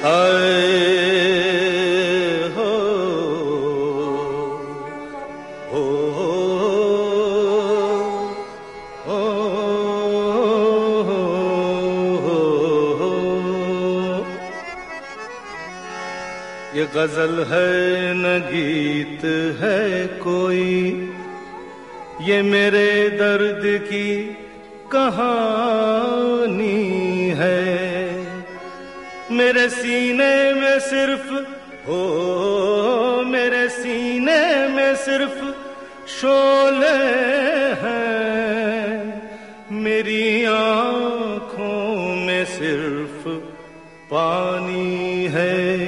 ये गज़ल है न गीत है कोई। ये मेरे दर्द की कहानी है। मेरे सीने में सिर्फ़, हो, मेरे सीने में सिर्फ़ शोले हैं। मेरी आँखों में सिर्फ़ पानी है।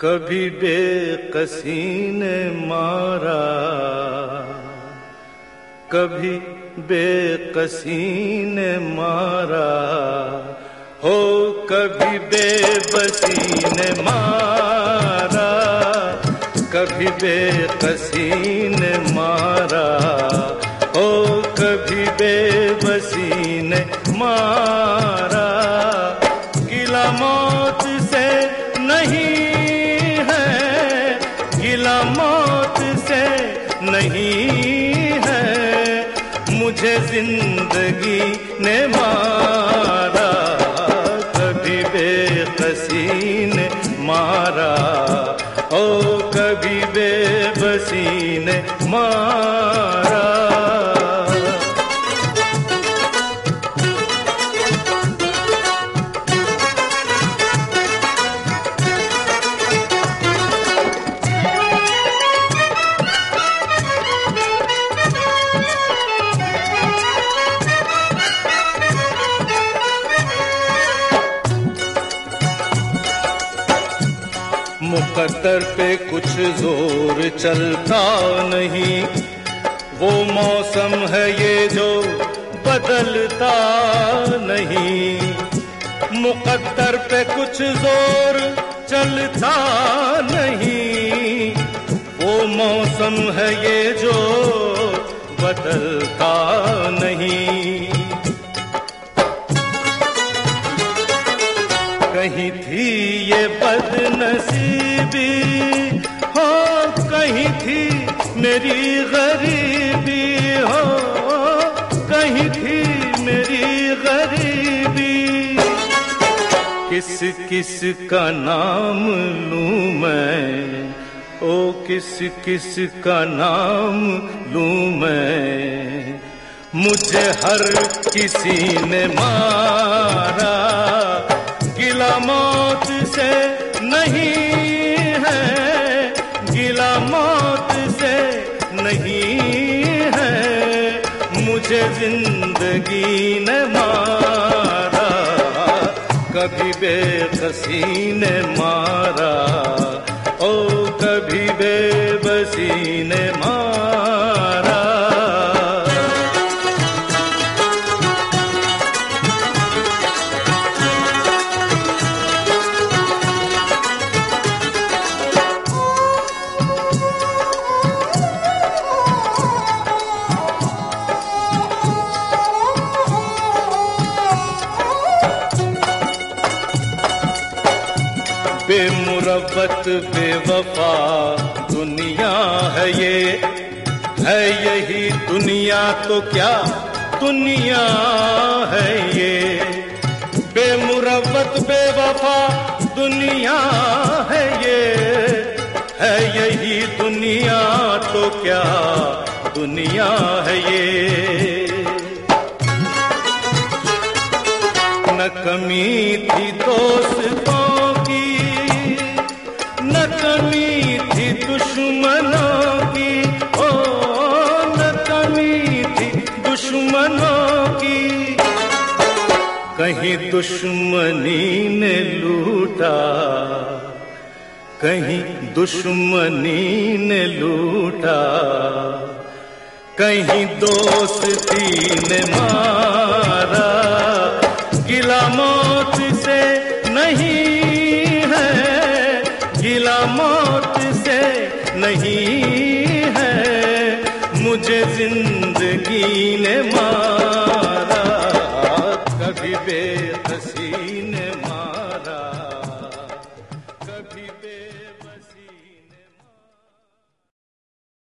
कभी बेकसी ने मारा, कभी बेकसी ने मारा, हो कभी बेबसी मारा, कभी बेकसीन मारा, हो कभी बेबसी ने मारा। ज़िंदगी ने मारा कभी बेकसी ने मारा। ओ कभी बेबसी ने मारा। मुकद्दर पे कुछ ज़ोर चलता नहीं। वो मौसम है ये जो बदलता नहीं। मुकद्दर पे कुछ ज़ोर चलता नहीं। वो मौसम है ये जो बदलता नहीं। कहीं थी ये बदनसीबी, हो कहीं थी मेरी गरीबी, हो कहीं थी मेरी गरीबी। किस किस का नाम लूँ मैं? ओ किस किस का नाम लूँ मैं? मुझे हर किसी ने मारा, गिला मौत से नहीं है, गिला मौत से नहीं है, मुझे ज़िंदगी ने मारा, कभी बेकसी ने मारा। बेमुरबत बेवफा दुनिया है ये। है यही दुनिया तो क्या दुनिया है ये। बेमुरबत बेवफा दुनिया है ये। है यही दुनिया तो क्या दुनिया है ये। न कमी थी दोस्तों कहीं दुश्मनी ने लूटा, कहीं दुश्मनी ने लूटा, कहीं दोस्ती ने मारा, गिला मौत से नहीं है, गिला मौत से नहीं है, मुझे ज़िंदगी ने मारा। cabeça se